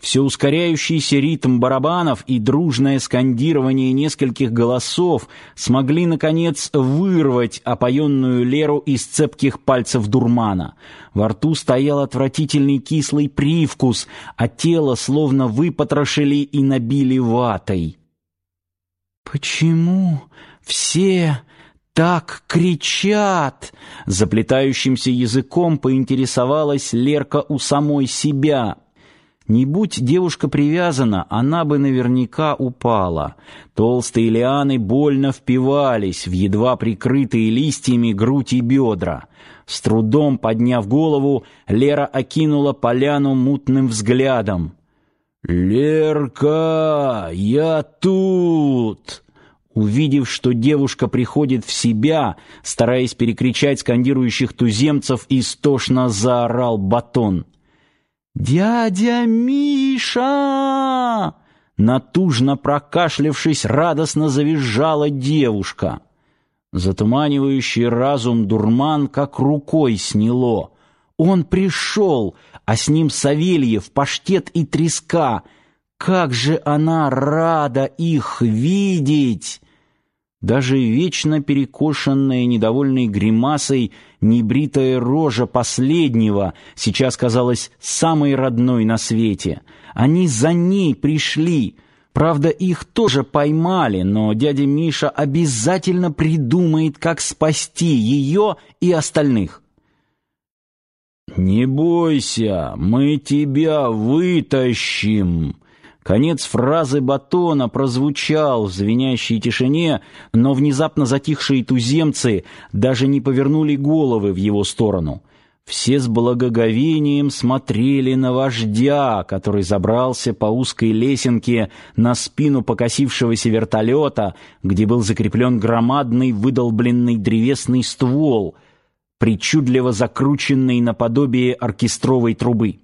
Все ускоряющийся ритм барабанов и дружное скандирование нескольких голосов смогли, наконец, вырвать опоенную Леру из цепких пальцев дурмана. Во рту стоял отвратительный кислый привкус, а тело словно выпотрошили и набили ватой. «Почему все так кричат?» Заплетающимся языком поинтересовалась Лерка у самой себя — не будь девушка привязана, она бы наверняка упала. Толстые лианы больно впивались в едва прикрытые листьями грудь и бедра. С трудом подняв голову, Лера окинула поляну мутным взглядом. «Лерка, я тут!» Увидев, что девушка приходит в себя, стараясь перекричать скандирующих туземцев, истошно заорал батон — «Дядя Миша!» Натужно прокашлявшись, радостно завизжала девушка. Затуманивающий разум дурман как рукой сняло. Он пришел, а с ним Савельев, паштет и треска. Как же она рада их видеть! Даже вечно перекошенная недовольной гримасой небритая рожа последнего сейчас казалась самой родной на свете. Они за ней пришли. Правда, их тоже поймали, но дядя Миша обязательно придумает, как спасти ее и остальных. «Не бойся, мы тебя вытащим!» Конец фразы батона прозвучал в звенящей тишине, но внезапно затихшие туземцы даже не повернули головы в его сторону. Все с благоговением смотрели на вождя, который забрался по узкой лесенке на спину покосившегося вертолета, где был закреплен громадный выдолбленный древесный ствол, причудливо закрученный наподобие оркестровой трубы.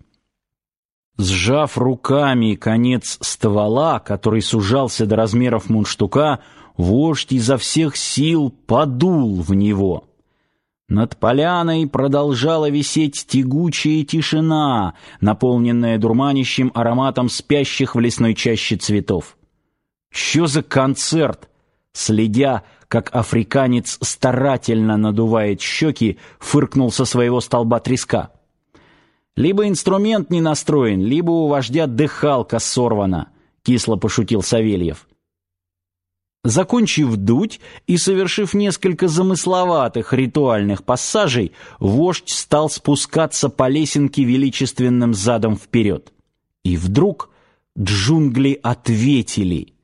Сжав руками конец ствола, который сужался до размеров мундштука, вождь изо всех сил подул в него. Над поляной продолжала висеть тягучая тишина, наполненная дурманящим ароматом спящих в лесной чаще цветов. Что за концерт? Следя, как африканец старательно надувает щеки, фыркнул со своего столба треска. Либо инструмент не настроен, либо у вождя дыхалка сорвана, кисло пошутил Савельев. Закончив дуть и совершив несколько замысловатых ритуальных пассажей, вождь стал спускаться по лесенке величественным задом вперед. И вдруг джунгли ответили.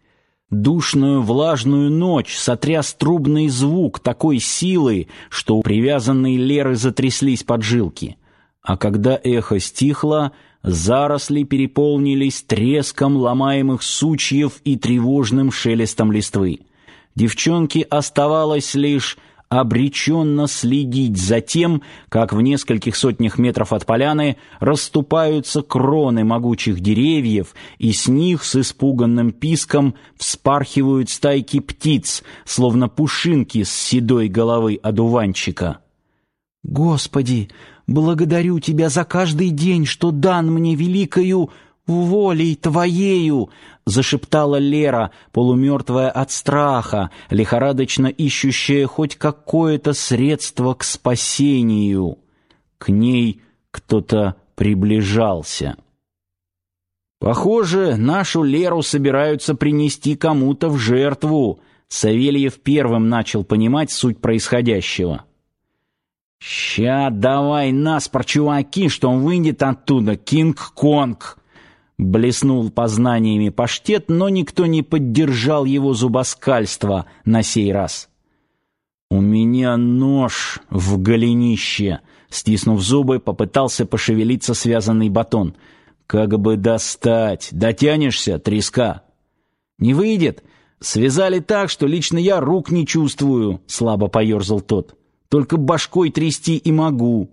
Душную влажную ночь сотряс трубный звук такой силы, что у привязанной Леры затряслись поджилки. А когда эхо стихло, заросли переполнились треском ломаемых сучьев и тревожным шелестом листвы. Девчонке оставалось лишь обреченно следить за тем, как в нескольких сотнях метров от поляны расступаются кроны могучих деревьев, и с них с испуганным писком вспархивают стайки птиц, словно пушинки с седой головы одуванчика. «Господи, благодарю Тебя за каждый день, что дан мне великою волей Твоею!» — зашептала Лера, полумертвая от страха, лихорадочно ищущая хоть какое-то средство к спасению. К ней кто-то приближался. «Похоже, нашу Леру собираются принести кому-то в жертву», — Савельев первым начал понимать суть происходящего. «Ща давай наспор, чуваки, что он выйдет оттуда, Кинг-Конг!» Блеснул познаниями паштет, но никто не поддержал его зубоскальство на сей раз. «У меня нож в голенище!» Стиснув зубы, попытался пошевелиться связанный батон. «Как бы достать? Дотянешься, треска?» «Не выйдет. Связали так, что лично я рук не чувствую», — слабо поерзал тот. Только башкой трясти и могу.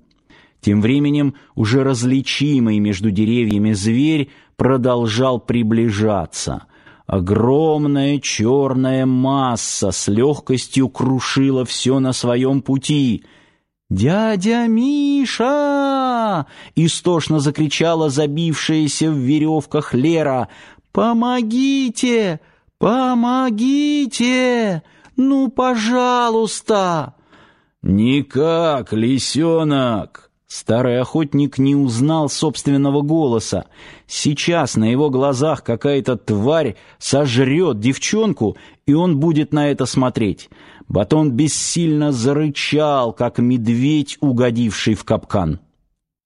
Тем временем уже различимый между деревьями зверь продолжал приближаться. Огромная черная масса с легкостью крушила все на своем пути. «Дядя Миша!» меня!» — истошно закричала забившаяся в веревках Лера. «Помогите! Помогите! Ну, пожалуйста!» «Никак, лисенок!» Старый охотник не узнал собственного голоса. Сейчас на его глазах какая-то тварь сожрет девчонку, и он будет на это смотреть. Батон бессильно зарычал, как медведь, угодивший в капкан.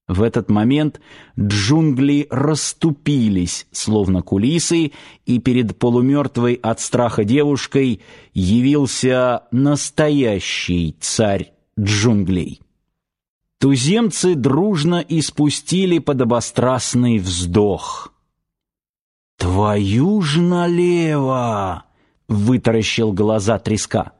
В этот момент джунгли расступились, словно кулисы, и перед полумертвой от страха девушкой явился настоящий царь джунглей. Туземцы дружно испустили подобострастный вздох. «Твою ж налево!» — вытаращил глаза треска.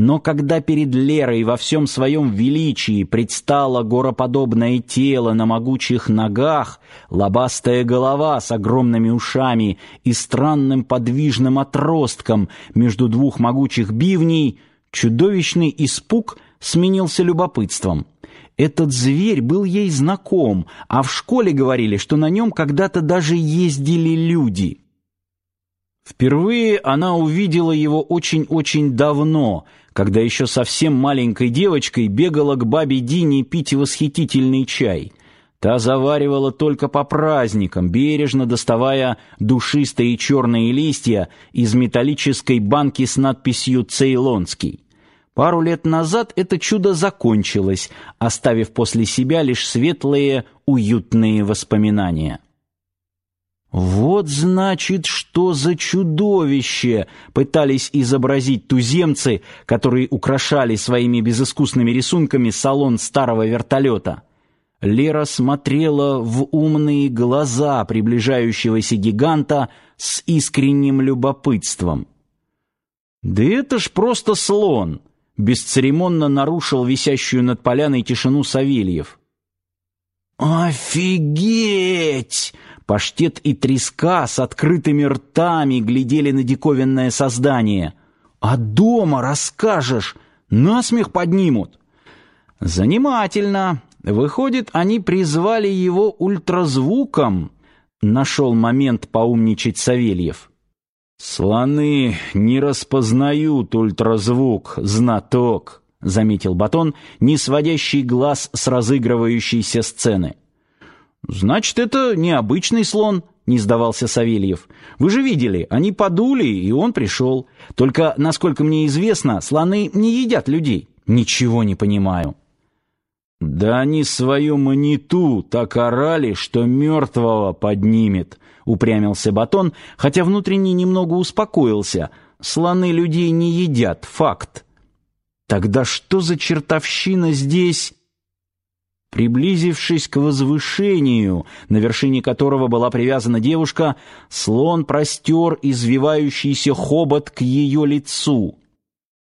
Но когда перед Лерой во всем своем величии предстало гороподобное тело на могучих ногах, лобастая голова с огромными ушами и странным подвижным отростком между двух могучих бивней, чудовищный испуг — сменился любопытством. Этот зверь был ей знаком, а в школе говорили, что на нем когда-то даже ездили люди. Впервые она увидела его очень-очень давно, когда еще совсем маленькой девочкой бегала к бабе Дине пить восхитительный чай. Та заваривала только по праздникам, бережно доставая душистые черные листья из металлической банки с надписью «Цейлонский». Пару лет назад это чудо закончилось, оставив после себя лишь светлые, уютные воспоминания. Вот значит, что за чудовище пытались изобразить туземцы, которые украшали своими безыскусными рисунками салон старого вертолета. Лера смотрела в умные глаза приближающегося гиганта с искренним любопытством. Да это ж просто слон бесцеремонно нарушил висящую над поляной тишину Савельев. «Офигеть!» Паштет и треска с открытыми ртами глядели на диковинное создание. «А дома расскажешь, насмех поднимут!» «Занимательно. Выходит, они призвали его ультразвуком?» Нашел момент поумничать Савельев. «Слоны не распознают ультразвук, знаток», — заметил Батон, не сводящий глаз с разыгрывающейся сцены. «Значит, это необычный слон», — не сдавался Савельев. «Вы же видели, они подули, и он пришел. Только, насколько мне известно, слоны не едят людей. Ничего не понимаю». «Да они свою маниту так орали, что мертвого поднимет», — упрямился Батон, хотя внутренне немного успокоился. «Слоны людей не едят, факт». «Тогда что за чертовщина здесь?» Приблизившись к возвышению, на вершине которого была привязана девушка, слон простер извивающийся хобот к ее лицу.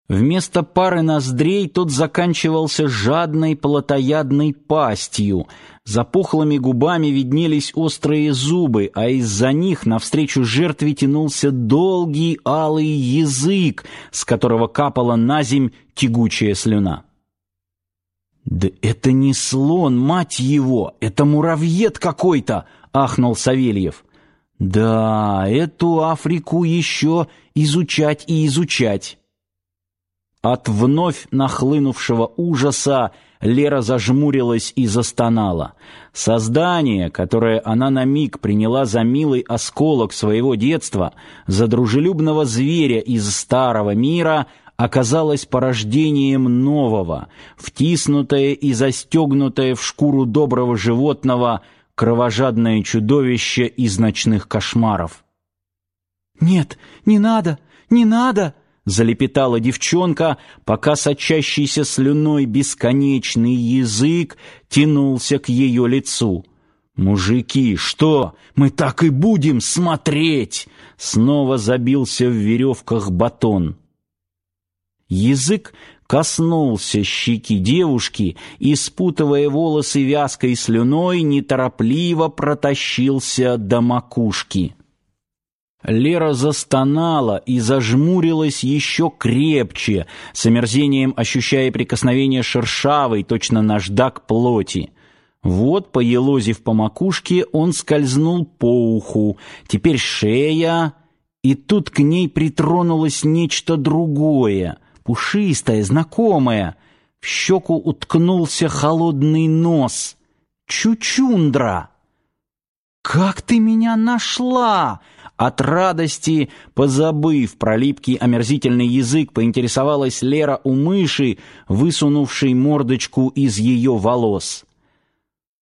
Вместо пары ноздрей тот заканчивался жадной плотоядной пастью. За пухлыми губами виднелись острые зубы, а из-за них навстречу жертве тянулся долгий алый язык, с которого капала на земь тягучая слюна. «Да это не слон, мать его! Это муравьед какой-то!» — ахнул Савельев. «Да, эту Африку еще изучать и изучать». От вновь нахлынувшего ужаса Лера зажмурилась и застонала. Создание, которое она на миг приняла за милый осколок своего детства, за дружелюбного зверя из старого мира, оказалось порождением нового, втиснутое и застегнутое в шкуру доброго животного кровожадное чудовище из ночных кошмаров. «Нет, не надо, не надо!» Залепетала девчонка, пока сочащийся слюной бесконечный язык тянулся к ее лицу. Мужики, что? Мы так и будем смотреть? Снова забился в веревках батон. Язык коснулся щеки девушки и, спутывая волосы вязкой слюной, неторопливо протащился до макушки. Лера застонала и зажмурилась еще крепче, с омерзением ощущая прикосновение шершавой, точно наждак плоти. Вот, поелозив по макушке, он скользнул по уху. Теперь шея, и тут к ней притронулось нечто другое, пушистое, знакомое. В щеку уткнулся холодный нос. Чучундра! «Как ты меня нашла?» От радости, позабыв про липкий омерзительный язык, поинтересовалась Лера у мыши, высунувшей мордочку из ее волос.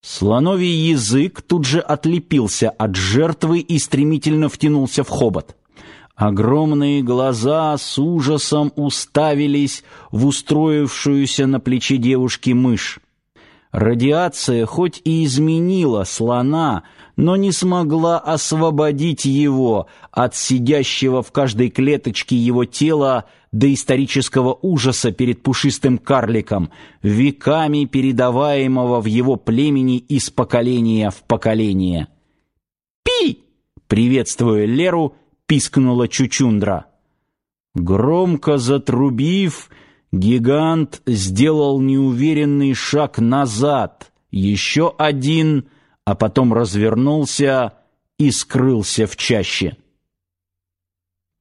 Слоновий язык тут же отлепился от жертвы и стремительно втянулся в хобот. Огромные глаза с ужасом уставились в устроившуюся на плече девушки мышь. Радиация хоть и изменила слона, но не смогла освободить его от сидящего в каждой клеточке его тела доисторического ужаса перед пушистым карликом, веками передаваемого в его племени из поколения в поколение. «Пи!» — приветствуя Леру, пискнула Чучундра. Громко затрубив, гигант сделал неуверенный шаг назад, еще один — а потом развернулся и скрылся в чаще.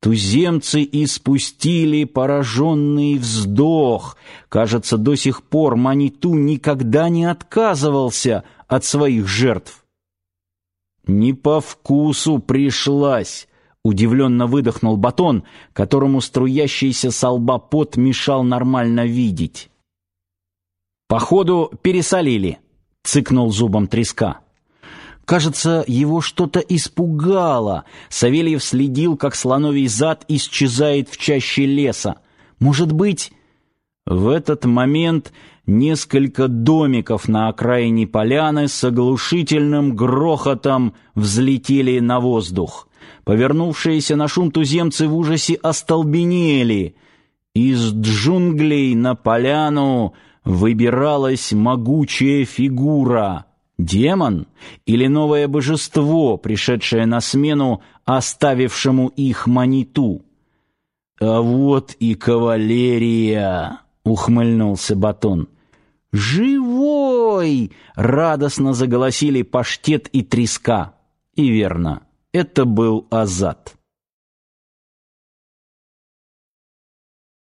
Туземцы испустили пораженный вздох. Кажется, до сих пор Маниту никогда не отказывался от своих жертв. Не по вкусу пришлась, удивленно выдохнул Батон, которому струящийся с лба пот мешал нормально видеть. Походу пересолили, цыкнул зубом треска. Кажется, его что-то испугало. Савельев следил, как слоновий зад исчезает в чаще леса. Может быть, в этот момент несколько домиков на окраине поляны с оглушительным грохотом взлетели на воздух. Повернувшиеся на шум туземцы в ужасе остолбенели. Из джунглей на поляну выбиралась могучая фигура — Демон или новое божество, пришедшее на смену оставившему их маниту? А вот и кавалерия, ухмыльнулся Батон. Живой! радостно заголосили паштет и треска. И верно, это был Азат.